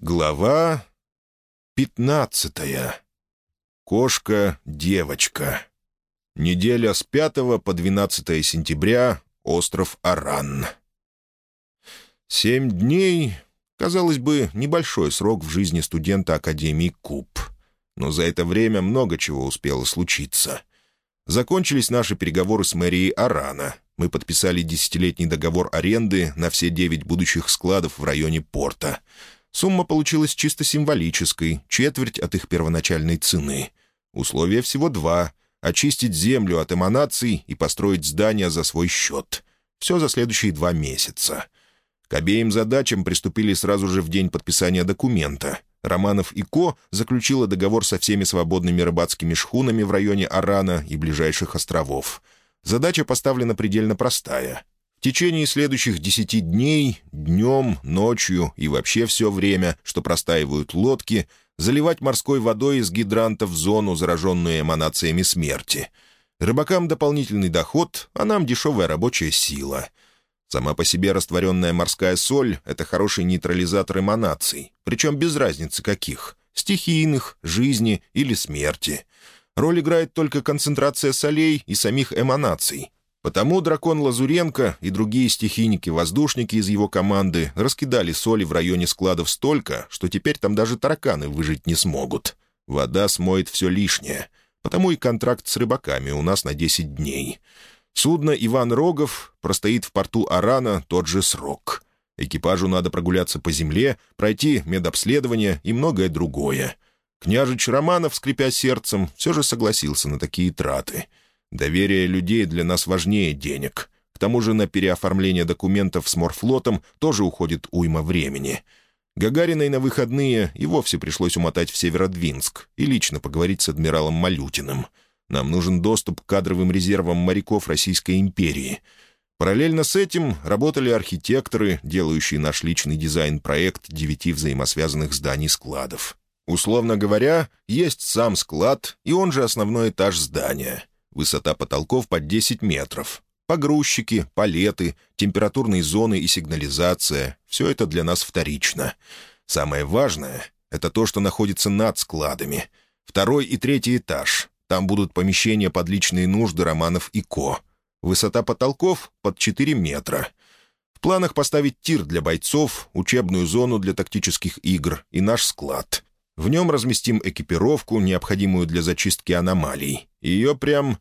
Глава пятнадцатая. Кошка-девочка. Неделя с 5 по 12 сентября. Остров Аран. Семь дней, казалось бы, небольшой срок в жизни студента Академии Куб. Но за это время много чего успело случиться. Закончились наши переговоры с мэрией Арана. Мы подписали десятилетний договор аренды на все девять будущих складов в районе порта — Сумма получилась чисто символической, четверть от их первоначальной цены. Условия всего два — очистить землю от эманаций и построить здание за свой счет. Все за следующие два месяца. К обеим задачам приступили сразу же в день подписания документа. Романов и Ко заключила договор со всеми свободными рыбацкими шхунами в районе Арана и ближайших островов. Задача поставлена предельно простая в течение следующих десяти дней, днем, ночью и вообще все время, что простаивают лодки, заливать морской водой из гидрантов зону, зараженную эманациями смерти. Рыбакам дополнительный доход, а нам дешевая рабочая сила. Сама по себе растворенная морская соль — это хороший нейтрализатор эманаций, причем без разницы каких — стихийных, жизни или смерти. Роль играет только концентрация солей и самих эманаций — Потому дракон Лазуренко и другие стихийники-воздушники из его команды раскидали соли в районе складов столько, что теперь там даже тараканы выжить не смогут. Вода смоет все лишнее. Потому и контракт с рыбаками у нас на 10 дней. Судно «Иван Рогов» простоит в порту Арана тот же срок. Экипажу надо прогуляться по земле, пройти медобследование и многое другое. Княжич Романов, скрипя сердцем, все же согласился на такие траты — Доверие людей для нас важнее денег. К тому же на переоформление документов с морфлотом тоже уходит уйма времени. Гагариной на выходные и вовсе пришлось умотать в Северодвинск и лично поговорить с адмиралом Малютиным. Нам нужен доступ к кадровым резервам моряков Российской империи. Параллельно с этим работали архитекторы, делающие наш личный дизайн-проект девяти взаимосвязанных зданий-складов. Условно говоря, есть сам склад, и он же основной этаж здания — Высота потолков под 10 метров. Погрузчики, палеты, температурные зоны и сигнализация — все это для нас вторично. Самое важное — это то, что находится над складами. Второй и третий этаж. Там будут помещения под личные нужды Романов и Ко. Высота потолков — под 4 метра. В планах поставить тир для бойцов, учебную зону для тактических игр и наш склад — в нем разместим экипировку, необходимую для зачистки аномалий. Ее прям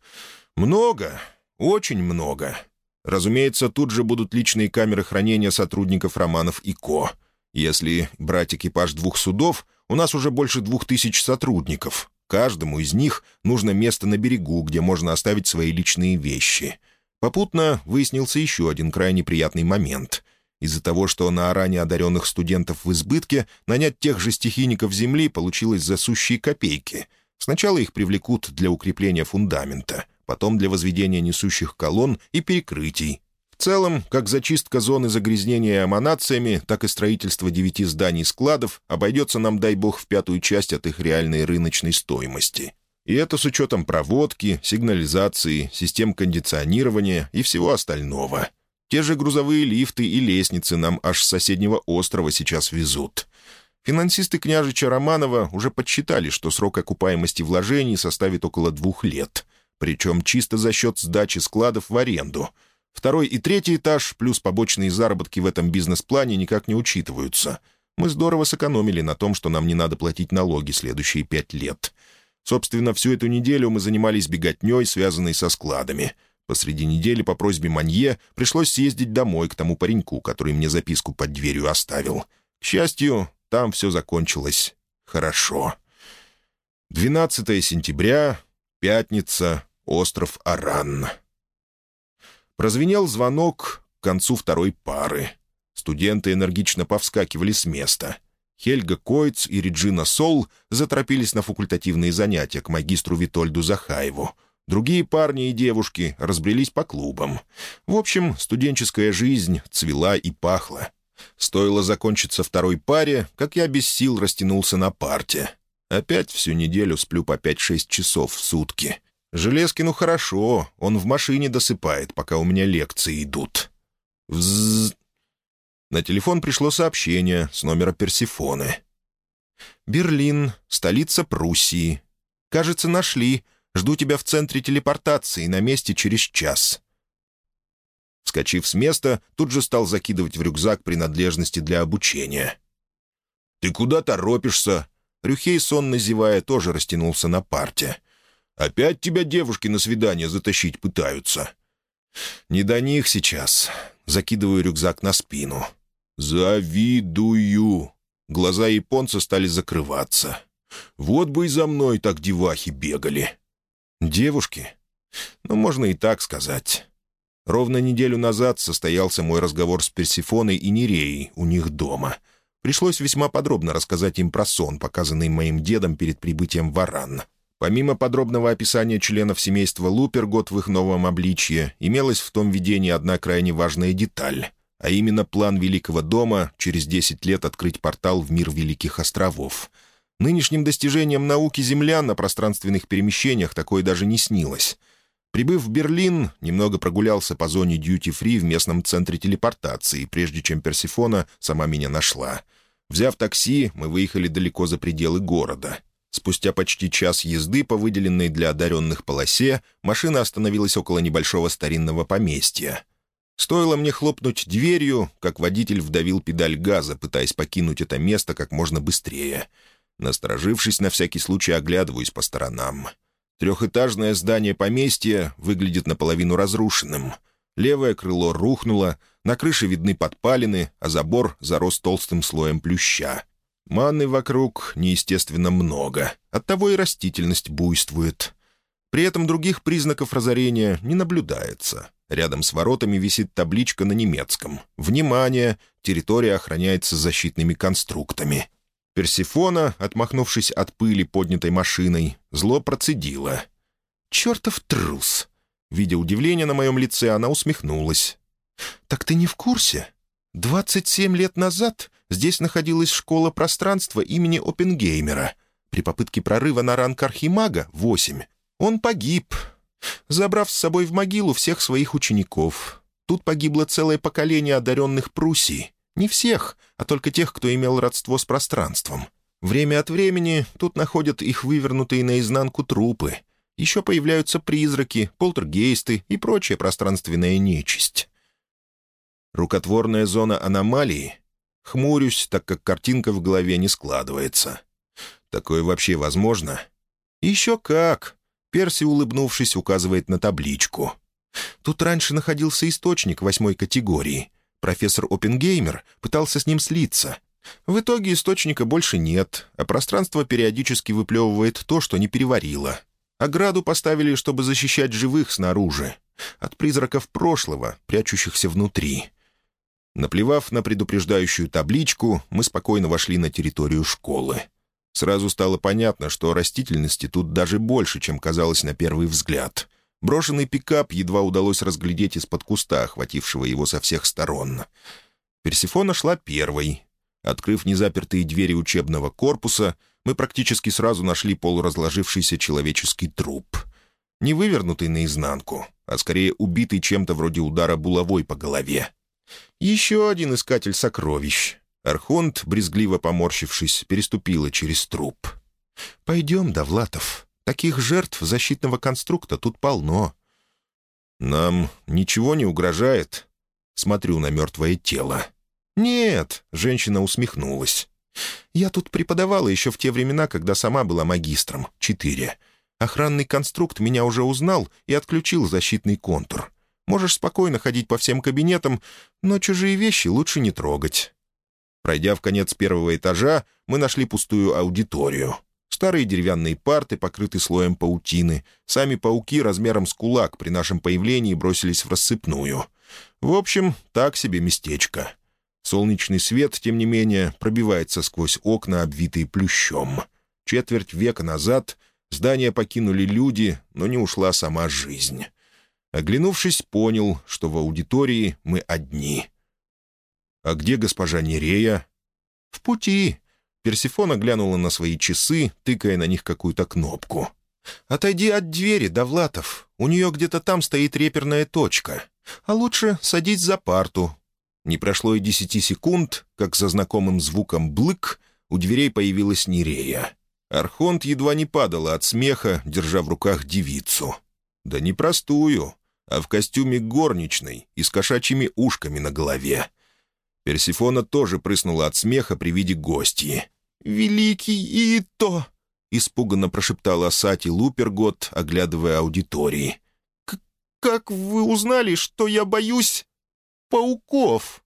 много, очень много. Разумеется, тут же будут личные камеры хранения сотрудников Романов и Ко. Если брать экипаж двух судов, у нас уже больше двух тысяч сотрудников. Каждому из них нужно место на берегу, где можно оставить свои личные вещи. Попутно выяснился еще один крайне приятный момент — из-за того, что на оране одаренных студентов в избытке, нанять тех же стихийников земли получилось за сущие копейки. Сначала их привлекут для укрепления фундамента, потом для возведения несущих колонн и перекрытий. В целом, как зачистка зоны загрязнения эманациями, так и строительство девяти зданий-складов обойдется нам, дай бог, в пятую часть от их реальной рыночной стоимости. И это с учетом проводки, сигнализации, систем кондиционирования и всего остального. Те же грузовые лифты и лестницы нам аж с соседнего острова сейчас везут. Финансисты княжича Романова уже подсчитали, что срок окупаемости вложений составит около двух лет. Причем чисто за счет сдачи складов в аренду. Второй и третий этаж, плюс побочные заработки в этом бизнес-плане никак не учитываются. Мы здорово сэкономили на том, что нам не надо платить налоги следующие пять лет. Собственно, всю эту неделю мы занимались беготней, связанной со складами — Посреди недели по просьбе Манье пришлось съездить домой к тому пареньку, который мне записку под дверью оставил. К счастью, там все закончилось хорошо. 12 сентября, пятница, остров Аран. Прозвенел звонок к концу второй пары. Студенты энергично повскакивали с места. Хельга Койц и Реджина Сол заторопились на факультативные занятия к магистру Витольду Захаеву — Другие парни и девушки разбрелись по клубам. В общем, студенческая жизнь цвела и пахла. Стоило закончиться второй паре, как я без сил растянулся на парте. Опять всю неделю сплю по 5-6 часов в сутки. Железкину хорошо, он в машине досыпает, пока у меня лекции идут. Взз... На телефон пришло сообщение с номера Персифоны. «Берлин, столица Пруссии. Кажется, нашли. Жду тебя в центре телепортации, на месте через час». Вскочив с места, тут же стал закидывать в рюкзак принадлежности для обучения. «Ты куда торопишься?» Рюхей, сонно зевая, тоже растянулся на парте. «Опять тебя девушки на свидание затащить пытаются?» «Не до них сейчас». Закидываю рюкзак на спину. «Завидую!» Глаза японца стали закрываться. «Вот бы и за мной так девахи бегали!» «Девушки?» «Ну, можно и так сказать». Ровно неделю назад состоялся мой разговор с Персифоной и Нереей у них дома. Пришлось весьма подробно рассказать им про сон, показанный моим дедом перед прибытием в Аран. Помимо подробного описания членов семейства Лупергот в их новом обличье, имелась в том видении одна крайне важная деталь, а именно план Великого дома через 10 лет открыть портал в мир Великих островов. Нынешним достижением науки землян на пространственных перемещениях такое даже не снилось. Прибыв в Берлин, немного прогулялся по зоне дьюти-фри в местном центре телепортации, прежде чем Персифона сама меня нашла. Взяв такси, мы выехали далеко за пределы города. Спустя почти час езды по выделенной для одаренных полосе машина остановилась около небольшого старинного поместья. Стоило мне хлопнуть дверью, как водитель вдавил педаль газа, пытаясь покинуть это место как можно быстрее. Насторожившись, на всякий случай оглядываюсь по сторонам — Трехэтажное здание поместья выглядит наполовину разрушенным. Левое крыло рухнуло, на крыше видны подпалины, а забор зарос толстым слоем плюща. Маны вокруг неестественно много, оттого и растительность буйствует. При этом других признаков разорения не наблюдается. Рядом с воротами висит табличка на немецком. «Внимание! Территория охраняется защитными конструктами». Персифона, отмахнувшись от пыли, поднятой машиной, зло процедила. «Чертов трус!» Видя удивление на моем лице, она усмехнулась. «Так ты не в курсе? Двадцать семь лет назад здесь находилась школа пространства имени Опенгеймера. При попытке прорыва на ранг Архимага — восемь. Он погиб, забрав с собой в могилу всех своих учеников. Тут погибло целое поколение одаренных Пруссии. Не всех, а только тех, кто имел родство с пространством. Время от времени тут находят их вывернутые наизнанку трупы. Еще появляются призраки, полтергейсты и прочая пространственная нечисть. Рукотворная зона аномалии. Хмурюсь, так как картинка в голове не складывается. Такое вообще возможно? Еще как. Перси, улыбнувшись, указывает на табличку. Тут раньше находился источник восьмой категории — Профессор Оппенгеймер пытался с ним слиться. В итоге источника больше нет, а пространство периодически выплевывает то, что не переварило. Ограду поставили, чтобы защищать живых снаружи. От призраков прошлого, прячущихся внутри. Наплевав на предупреждающую табличку, мы спокойно вошли на территорию школы. Сразу стало понятно, что растительности тут даже больше, чем казалось на первый взгляд. Брошенный пикап едва удалось разглядеть из-под куста, охватившего его со всех сторон. Персифона шла первой. Открыв незапертые двери учебного корпуса, мы практически сразу нашли полуразложившийся человеческий труп. Не вывернутый наизнанку, а скорее убитый чем-то вроде удара булавой по голове. Еще один искатель сокровищ. Архонт, брезгливо поморщившись, переступила через труп. «Пойдем, Давлатов». Таких жертв защитного конструкта тут полно. «Нам ничего не угрожает?» Смотрю на мертвое тело. «Нет», — женщина усмехнулась. «Я тут преподавала еще в те времена, когда сама была магистром. Четыре. Охранный конструкт меня уже узнал и отключил защитный контур. Можешь спокойно ходить по всем кабинетам, но чужие вещи лучше не трогать». Пройдя в конец первого этажа, мы нашли пустую аудиторию. Старые деревянные парты покрыты слоем паутины. Сами пауки размером с кулак при нашем появлении бросились в рассыпную. В общем, так себе местечко. Солнечный свет, тем не менее, пробивается сквозь окна, обвитые плющом. Четверть века назад здание покинули люди, но не ушла сама жизнь. Оглянувшись, понял, что в аудитории мы одни. «А где госпожа Нерея?» «В пути. Персифона глянула на свои часы, тыкая на них какую-то кнопку. «Отойди от двери, Довлатов. У нее где-то там стоит реперная точка. А лучше садись за парту». Не прошло и десяти секунд, как за знакомым звуком «блык» у дверей появилась Нерея. Архонт едва не падала от смеха, держа в руках девицу. Да не простую, а в костюме горничной и с кошачьими ушками на голове. Персифона тоже прыснула от смеха при виде гостьи. «Великий Ито!» — испуганно прошептала Сати Лупергот, оглядывая аудитории. «Как вы узнали, что я боюсь пауков?»